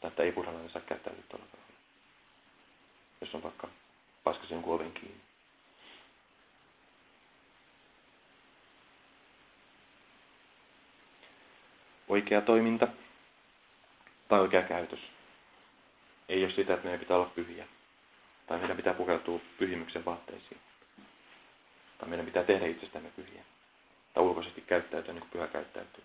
Tai että ei buddhalainen saa käyttäytyä tuolla tavalla. Jos on vaikka paskasin kuoven kiinni. Oikea toiminta tai oikea käytös ei ole sitä, että meidän pitää olla pyhiä. Tai meidän pitää pukeutua pyhimyksen vaatteisiin. Tai meidän pitää tehdä itsestämme pyhiä. Tai ulkoisesti käyttäytyä niin kuin pyhä käyttäytyy.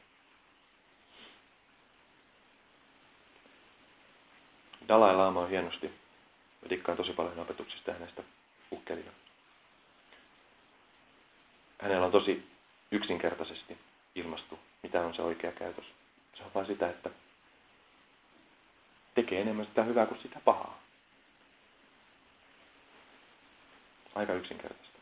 Dalai Lama on hienosti. Mä dikkaan tosi paljon opetuksista hänestä ukkelina. Hänellä on tosi yksinkertaisesti ilmastu, mitä on se oikea käytös. Se on vain sitä, että tekee enemmän sitä hyvää kuin sitä pahaa. Aika yksinkertaista.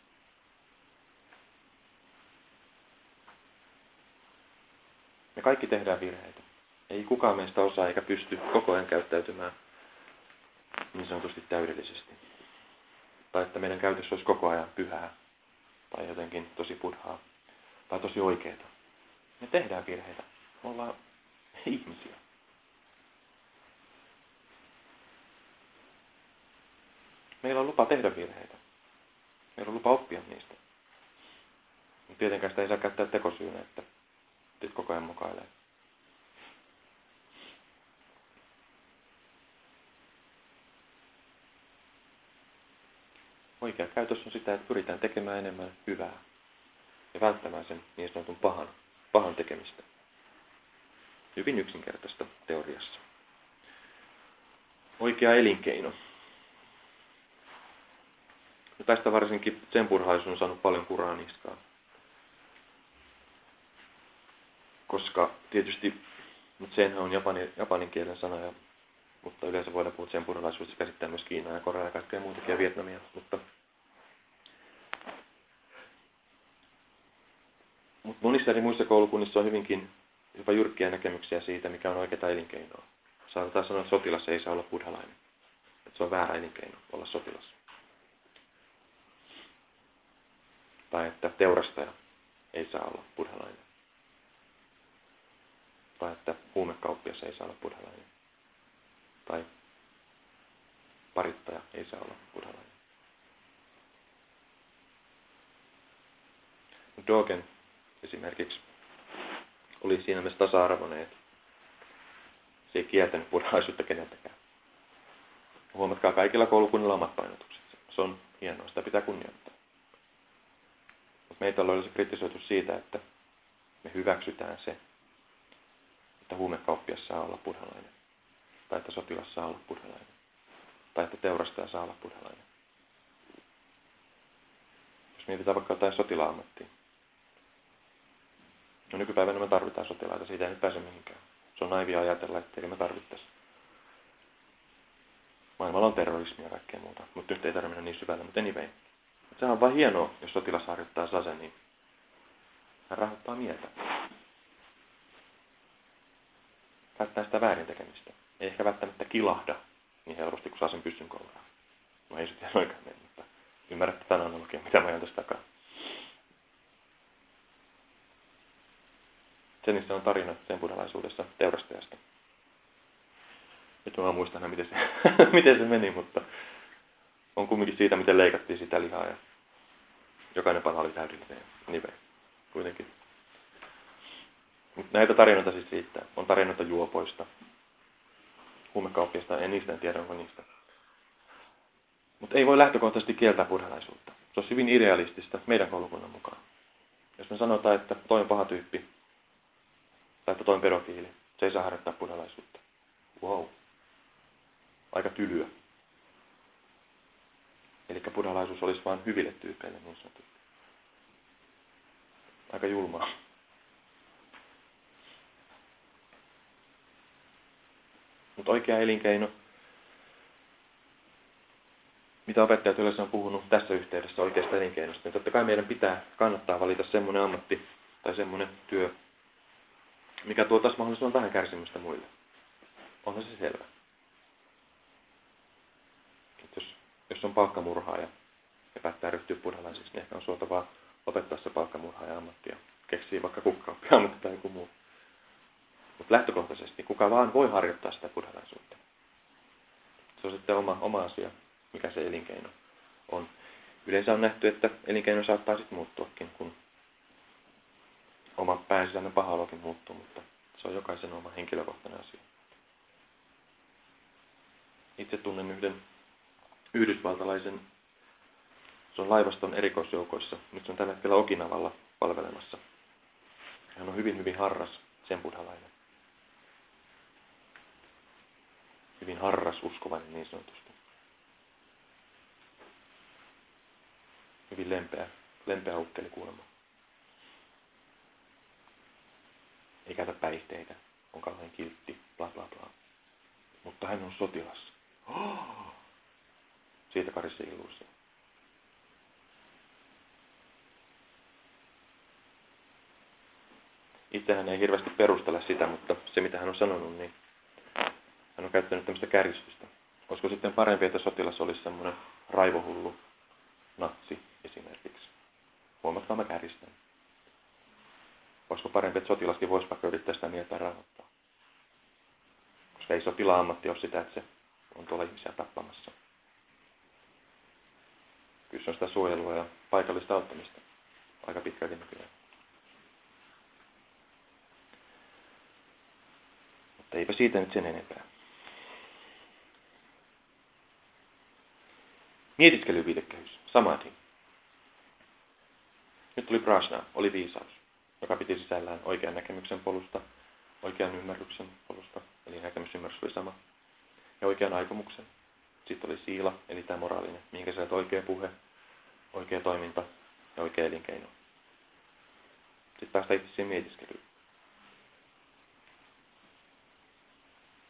Me kaikki tehdään virheitä. Ei kukaan meistä osaa eikä pysty koko ajan käyttäytymään niin sanotusti täydellisesti. Tai että meidän käytössä olisi koko ajan pyhää tai jotenkin tosi pudhaa tai tosi oikeita. Me tehdään virheitä. Me ollaan ihmisiä. Meillä on lupa tehdä virheitä. Meillä on lupa oppia niistä. Mutta tietenkään sitä ei saa käyttää tekosyynä, että nyt koko ajan mukailee. Oikea käytös on sitä, että pyritään tekemään enemmän hyvää ja välttämään sen niin sanotun pahan, pahan tekemistä. Hyvin yksinkertaista teoriassa. Oikea elinkeino. Ja tästä varsinkin purhaisu on saanut paljon kuraa niskaan. Koska tietysti, senhän on japani, japanin kielen sana, ja, mutta yleensä voidaan puhua purhaisuudesta käsittää myös Kiinaa ja Korea ja kaikkea muutakin ja Vietnamia. Mutta, mutta monissa eri muissa koulukunnissa on hyvinkin jopa jyrkkiä näkemyksiä siitä, mikä on oikeaa elinkeinoa. Saatetaan sanoa, että sotilas ei saa olla buddhalainen. Että se on väärä elinkeino olla sotilas. Tai että teurastaja ei saa olla buddhalainen. Tai että huumekauppias ei saa olla buddhalainen. Tai parittaja ei saa olla buddhalainen. Dogen esimerkiksi oli siinä mielessä tasa-arvoinen, että se ei kieltänyt buddhalaisuutta keneltäkään. Huomatkaa, kaikilla koulukunnilla omat painotukset. Se on hienoa, sitä pitää kunnioittaa. Mutta meitä olisi kritisoitu siitä, että me hyväksytään se, että huumekauppias saa olla buddhalainen. Tai että sotilas saa olla buddhalainen. Tai että teurastaja saa olla buddhalainen. Jos mietitään vaikka jotain sotilaammattia. No nykypäivänä me tarvitaan sotilaita, siitä ei nyt pääse mihinkään. Se on naivia ajatella, ettei me tarvittaisi. Maailmalla on terrorismia ja kaikkea muuta, mutta nyt ei tarvitse mennä niin syvälle, mutta anyway. Sehän on vain hienoa, jos sotilas harjoittaa sase, niin hän rahoittaa mieltä. Välttää sitä väärin tekemistä. Ei ehkä välttämättä kilahda niin helposti kuin sasen pyssyn kouraa. No ei se ihan oikein mene, mutta ymmärrätte tämän analogian, mitä mä ajan tästä takaa. Senissä on tarina sen buddhalaisuudessa teurastajasta. Nyt mä muistan, miten se, <laughs> miten se meni, mutta on kumminkin siitä, miten leikattiin sitä lihaa ja jokainen pala oli täydellinen nive kuitenkin. Mutta näitä tarinoita siis riittää. On tarinoita juopoista, huumekauppiasta, en niistä en tiedä, onko niistä. Mutta ei voi lähtökohtaisesti kieltää buddhalaisuutta. Se on hyvin idealistista meidän koulukunnan mukaan. Jos me sanotaan, että toi on paha tyyppi, tai että toi pedofiili, se ei saa harjoittaa buddhalaisuutta. Wow. Aika tylyä. Eli buddhalaisuus olisi vain hyville tyypeille niin sanotusti. Aika julmaa. Mutta oikea elinkeino, mitä opettajat yleensä on puhunut tässä yhteydessä oikeasta elinkeinosta, niin totta kai meidän pitää kannattaa valita semmoinen ammatti tai semmoinen työ, mikä tuo taas mahdollisimman vähän kärsimystä muille. Onhan se selvä. jos, jos on palkkamurhaaja ja päättää ryhtyä buddhalaisiksi, niin ehkä on suotavaa opettaa se palkkamurhaaja ammatti ja keksii vaikka kukkaoppi <laughs> ammatti tai joku muu. Mutta lähtökohtaisesti kuka vaan voi harjoittaa sitä buddhalaisuutta. Se on sitten oma, oma asia, mikä se elinkeino on. Yleensä on nähty, että elinkeino saattaa sitten muuttuakin, kun oma pääsisäinen paha muuttuu, mutta se on jokaisen oma henkilökohtainen asia. Itse tunnen yhden yhdysvaltalaisen, se on laivaston erikoisjoukoissa. Nyt se on tällä hetkellä Okinavalla palvelemassa. Hän on hyvin, hyvin harras sen buddhalainen. Hyvin harras uskovainen niin sanotusti. Hyvin lempeä, lempeä ukkeli kuulemma. Ei käytä päihteitä, on kauhean kiltti, bla bla bla. Mutta hän on sotilas. Oh! <gasps> Siitä karisi illuusio. Itsehän ei hirveästi perustella sitä, mutta se mitä hän on sanonut, niin hän on käyttänyt tämmöistä kärjistystä. Olisiko sitten parempi, että sotilas olisi semmoinen raivohullu natsi esimerkiksi? Huomatkaa, mä kärjistän. Olisiko parempi, että sotilaskin voisi vaikka yrittää sitä mieltä rauhoittaa? Koska ei sotila-ammatti ole sitä, että se on tuolla ihmisiä tappamassa. Kyllä se on sitä suojelua ja paikallista auttamista. Aika pitkälti nykyään. Mutta eipä siitä nyt sen enempää. Mietiskelyviitekehys. Samadhi. Nyt tuli prasna, oli viisaus, joka piti sisällään oikean näkemyksen polusta, oikean ymmärryksen polusta, eli näkemysymmärrys oli sama, ja oikean aikomuksen. Sitten oli siila, eli tämä moraalinen, minkä sä oikea puhe, oikea toiminta ja oikea elinkeino. Sitten päästään itse siihen mietiskelyyn.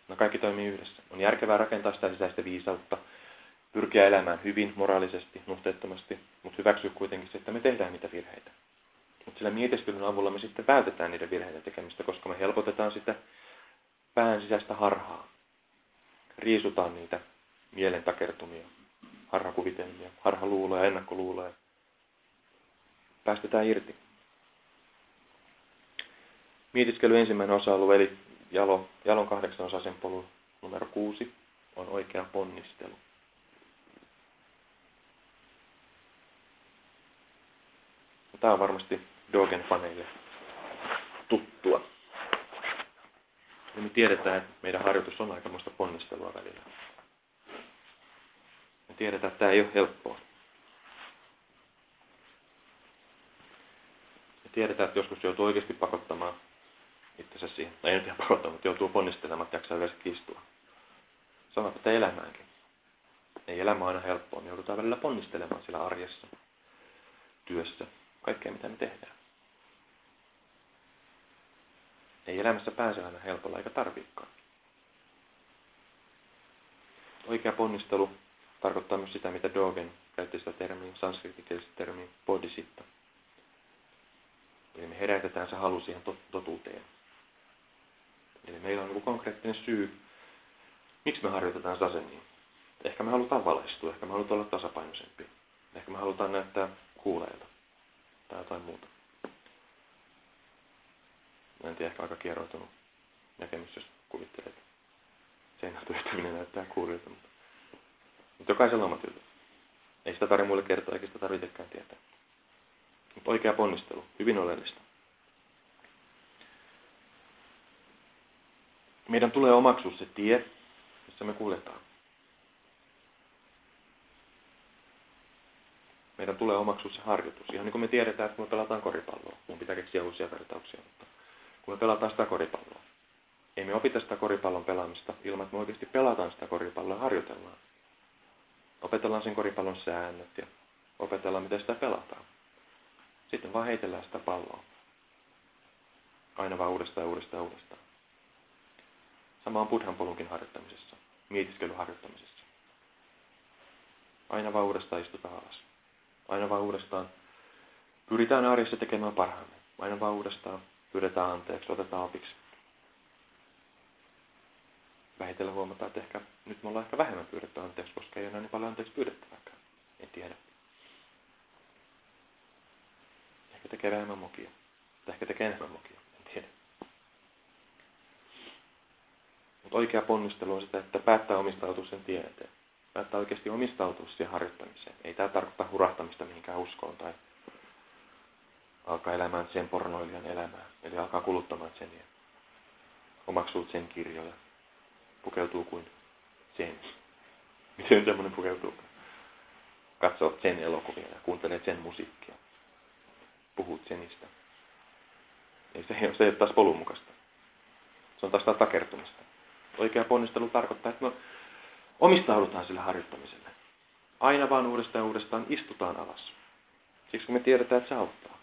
No kaikki toimii yhdessä. On järkevää rakentaa sitä sisäistä viisautta, pyrkiä elämään hyvin, moraalisesti, nuhteettomasti, mutta hyväksyä kuitenkin se, että me tehdään niitä virheitä. Mutta sillä mietiskelyn avulla me sitten vältetään niiden virheiden tekemistä, koska me helpotetaan sitä pään sisäistä harhaa. Riisutaan niitä mielen takertumia, harhakuvitelmia, harhaluuloja, ennakkoluuloja. Päästetään irti. Mietiskely ensimmäinen osa-alue, eli jalo, jalon kahdeksan osaisen polun numero kuusi, on oikea ponnistelu. Tämä on varmasti Dogen faneille tuttua. Ja me tiedetään, että meidän harjoitus on aikamoista ponnistelua välillä. Me tiedetään, että tämä ei ole helppoa. Me tiedetään, että joskus joutuu oikeasti pakottamaan itsensä siihen. Tai ei nyt ihan pakottamaan, mutta joutuu ponnistelemaan, että jaksaa yleensä kistua. Sama että elämäänkin. Ei elämä aina helppoa. Me joudutaan välillä ponnistelemaan sillä arjessa, työssä, kaikkea mitä me tehdään. Ei elämässä pääse aina helpolla eikä tarviikaan. Oikea ponnistelu tarkoittaa myös sitä, mitä Dogen käytti sitä termiä, sanskritikielisessä termiä bodhisitta. Eli me herätetään se halu siihen totuuteen. Eli meillä on joku konkreettinen syy, miksi me harjoitetaan sasenia. Ehkä me halutaan valaistua, ehkä me halutaan olla tasapainoisempi. Ehkä me halutaan näyttää kuuleilta tai jotain muuta. Mä en tiedä, ehkä aika kierroutunut näkemys, jos kuvittelee, että seinätyöstäminen näyttää kuurilta. Mutta, mutta jokaisella oma tyyli. Ei sitä tarvitse muille kertoa, eikä sitä tarvitsekään tietää. Mutta oikea ponnistelu, hyvin oleellista. Meidän tulee omaksua se tie, missä me kuljetaan. Meidän tulee omaksua se harjoitus. Ihan niin kuin me tiedetään, että kun me pelataan koripalloa, mun pitää keksiä uusia vertauksia, mutta kun me pelataan sitä koripalloa, ei me opita sitä koripallon pelaamista ilman, että me oikeasti pelataan sitä koripalloa ja harjoitellaan. Opetellaan sen koripallon säännöt ja opetellaan, miten sitä pelataan. Sitten vaan heitellään sitä palloa. Aina vaan uudestaan uudestaan uudestaan. Sama on buddhan polunkin harjoittamisessa, mietiskelyn harjoittamisessa. Aina vaan uudestaan istutaan alas. Aina vaan uudestaan pyritään arjessa tekemään parhaamme. Aina vaan uudestaan pyydetään anteeksi, otetaan opiksi. Vähitellen huomataan, että ehkä nyt me ollaan ehkä vähemmän pyydetty anteeksi, koska ei enää niin paljon anteeksi pyydettäväkään. En tiedä. Ehkä tekee vähemmän mokia. Tai ehkä tekee enemmän mokia. En tiedä. Mutta oikea ponnistelu on sitä, että päättää omistautua sen tien eteen. Päättää oikeasti omistautua siihen harjoittamiseen. Ei tämä tarkoita hurahtamista mihinkään uskoon tai alkaa elämään sen pornoilijan elämää. Eli alkaa kuluttamaan sen ja omaksuu sen kirjoja. Pukeutuu kuin sen. <laughs> Miten semmoinen pukeutuu? Katsoo sen elokuvia ja kuuntelee sen musiikkia. Puhut senistä. Ei se, <laughs> se ei ole taas polun mukaista. Se on taas takertumista. Oikea ponnistelu tarkoittaa, että me omistaudutaan sille harjoittamiselle. Aina vaan uudestaan ja uudestaan istutaan alas. Siksi kun me tiedetään, että se auttaa.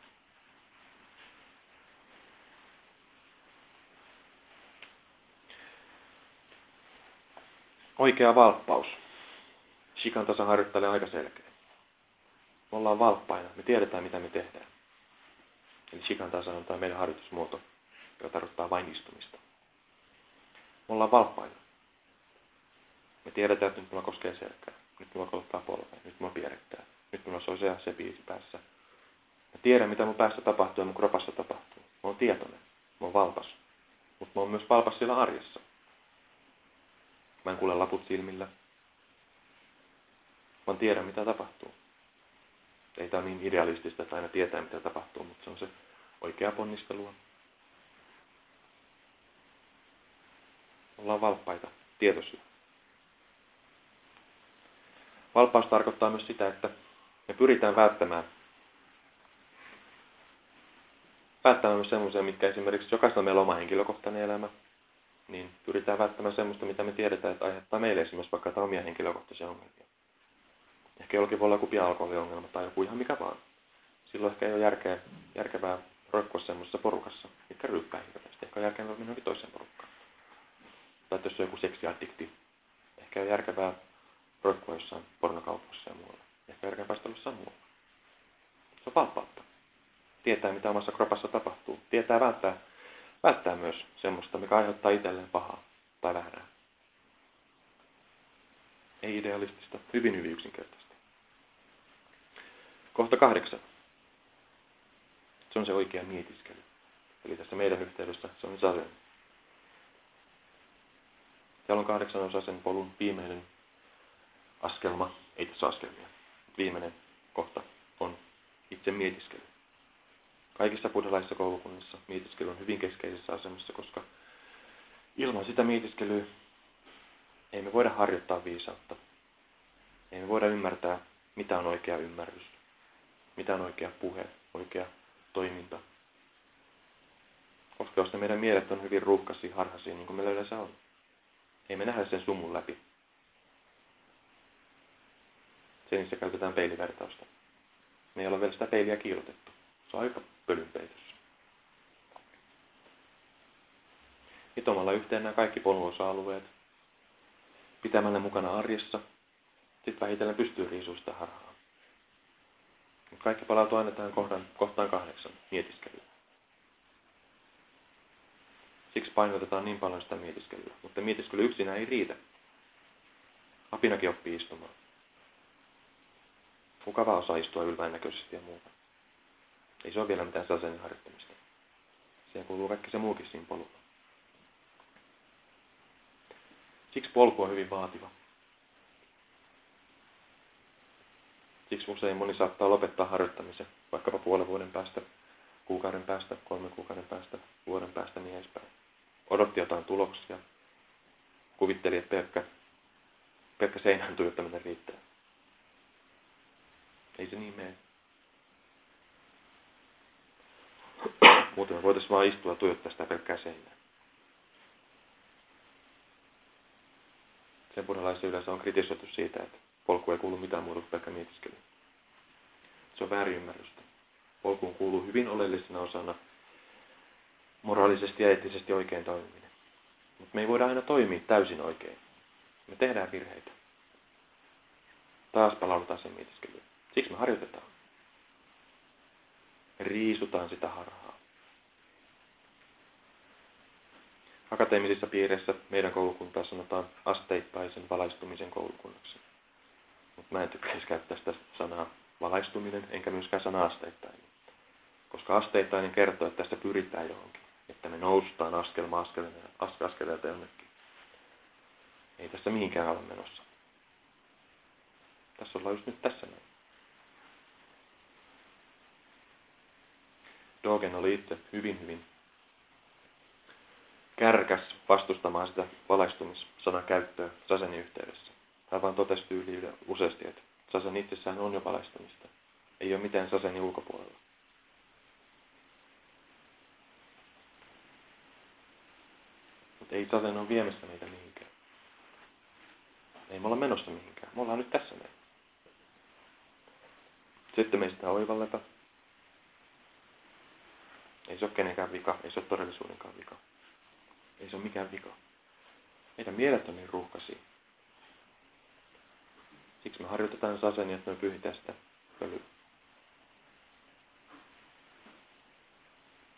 Oikea valppaus. Shikan tasa harjoittelee aika selkeä. Me ollaan valppaina. Me tiedetään, mitä me tehdään. Eli Shikan tasa on tämä meidän harjoitusmuoto, joka tarkoittaa vain istumista. Me ollaan valppaina. Me tiedetään, että nyt mulla koskee selkää. Nyt mulla kolottaa polvea. Nyt mulla pierrettää. Nyt mulla soi se, se biisi päässä. Mä tiedän, mitä mun päässä tapahtuu ja mun kropassa tapahtuu. Mä oon tietoinen. Mä oon valpas. Mutta mä oon myös valpas siellä arjessa. Mä en kuule laput silmillä. Mä tiedän, mitä tapahtuu. Ei tämä niin idealistista, että aina tietää, mitä tapahtuu, mutta se on se oikea ponnistelua. Ollaan valppaita, tietoisia. Valppaus tarkoittaa myös sitä, että me pyritään välttämään välttämään myös semmoisia, mitkä esimerkiksi jokaisella meillä on oma henkilökohtainen elämä, niin pyritään välttämään semmoista, mitä me tiedetään, että aiheuttaa meille esimerkiksi vaikka omia henkilökohtaisia ongelmia. Ehkä jollakin voi olla joku alkoholiongelma tai joku ihan mikä vaan. Silloin ehkä ei ole järkeä, järkevää roikkua semmoisessa porukassa, mitkä ryyppää hirveästi. Ehkä on järkevää mennä toiseen porukkaan. Tai jos on joku seksiaddikti, ehkä on järkevää roikkua jossain pornokaupassa ja muualla. Järkevää päästä jossain muualla. Se on valppautta. Tietää, mitä omassa kropassa tapahtuu. Tietää välttää välttää myös semmoista, mikä aiheuttaa itselleen pahaa tai väärää. Ei idealistista, hyvin hyvin yksinkertaista. Kohta kahdeksan. Se on se oikea mietiskely. Eli tässä meidän yhteydessä se on. Täällä on kahdeksan osa sen polun viimeinen askelma, ei tässä askelmia. Viimeinen kohta on itse mietiskely. Kaikissa buddhalaisissa koulukunnissa mietiskely on hyvin keskeisessä asemassa, koska ilman sitä mietiskelyä ei me voida harjoittaa viisautta. Ei me voida ymmärtää, mitä on oikea ymmärrys, mitä on oikea puhe, oikea toiminta. Koska jos ne meidän mielet on hyvin ruuhkaisia, harhaisia, niin kuin meillä yleensä on, ei me nähdä sen sumun läpi. Se käytetään peilivertausta. Me ei ole vielä sitä peiliä kiilotettu. Se on aika pölynpeitössä. Hitomalla yhteen nämä kaikki poluosa-alueet, pitämällä mukana arjessa, sitten vähitellen pystyy riisuista harhaan. Kaikki palautuu aina tähän kohdan, kohtaan kahdeksan, mietiskelyyn. Siksi painotetaan niin paljon sitä mietiskelyä. Mutta mietiskely yksinään ei riitä. Apinakin oppii istumaan. Mukava osaa istua ylväin näköisesti ja muuta. Ei se ole vielä mitään sasen harjoittamista. Siihen kuuluu kaikki se muukin siinä polulla. Siksi polku on hyvin vaativa. Siksi usein moni saattaa lopettaa harjoittamisen, vaikkapa puolen vuoden päästä, kuukauden päästä, kolmen kuukauden päästä, vuoden päästä niin edespäin. Odotti jotain tuloksia. Kuvitteli, että pelkkä, pelkkä seinän tuijottaminen riittää. Ei se niin mene. Muuten me voitaisiin vaan istua ja tuijottaa sitä pelkkää seinää. Sen buddhalaisen yleensä on kritisoitu siitä, että polku ei kuulu mitään muuta kuin pelkkä mietiskely. Se on väärinymmärrystä. Polkuun kuuluu hyvin oleellisena osana moraalisesti ja eettisesti oikein toimiminen. Mutta me ei voida aina toimia täysin oikein. Me tehdään virheitä. Taas palaudutaan sen mietiskelyyn. Siksi me harjoitetaan. Riisutaan sitä harhaa. Akateemisissa piireissä meidän koulukuntaa sanotaan asteittaisen valaistumisen koulukunnaksi. Mutta mä en tykkäisi käyttää sitä sanaa valaistuminen, enkä myöskään sanaa asteittainen. Koska asteittainen kertoo, että tästä pyritään johonkin. Että me noustaan askelma askeleelta jonnekin. Ei tässä mihinkään ole menossa. Tässä ollaan just nyt tässä näin. Dogen oli itse hyvin, hyvin kärkäs vastustamaan sitä valaistumissanan käyttöä Sasenin yhteydessä. Hän vaan totesi tyyliin useasti, että Sasen itsessään on jo valaistumista. Ei ole mitään Sasenin ulkopuolella. Mutta ei Sasen ole viemässä meitä mihinkään. Ei me olla menossa mihinkään. Me ollaan nyt tässä näin. Sitten meistä oivalleta. Ei se ole kenenkään vika, ei se ole todellisuudenkaan vika. Ei se ole mikään vika. Meidän mielet on niin ruuhkasi. Siksi me harjoitetaan sasenia, että me pyhitään sitä pölyä.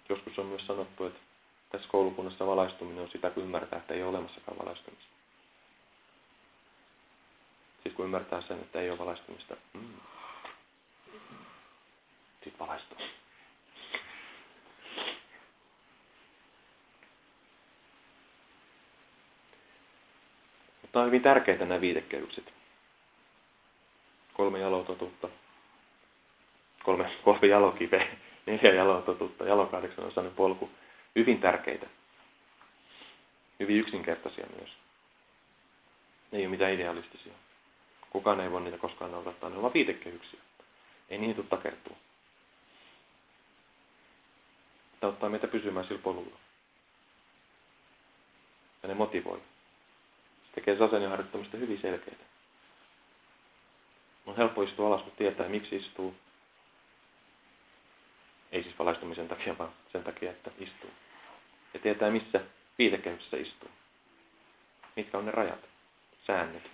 Joskus on myös sanottu, että tässä koulukunnassa valaistuminen on sitä, kun ymmärtää, että ei ole olemassakaan valaistumista. Siis kun ymmärtää sen, että ei ole valaistumista, mm. sitten valaistuu. Mutta on hyvin tärkeitä nämä viitekehykset. Kolme jalototuutta, kolme, kolme jalokiveä, <laughs> neljä jalototuutta, jalokahdeksan osainen polku. Hyvin tärkeitä. Hyvin yksinkertaisia myös. Ne ei ole mitään idealistisia. Kukaan ei voi niitä koskaan noudattaa. Ne ovat viitekehyksiä. Ei niitä tule takertua. Tämä ottaa meitä pysymään sillä polulla. Ja ne motivoi tekee sasennin harjoittamista hyvin selkeitä. On helppo istua alas, mutta tietää, miksi istuu. Ei siis valaistumisen takia, vaan sen takia, että istuu. Ja tietää, missä viitekehyksessä istuu. Mitkä on ne rajat, säännöt.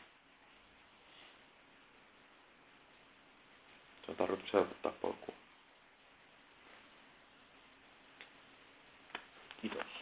Se on tarkoitus helpottaa polkua. Kiitos.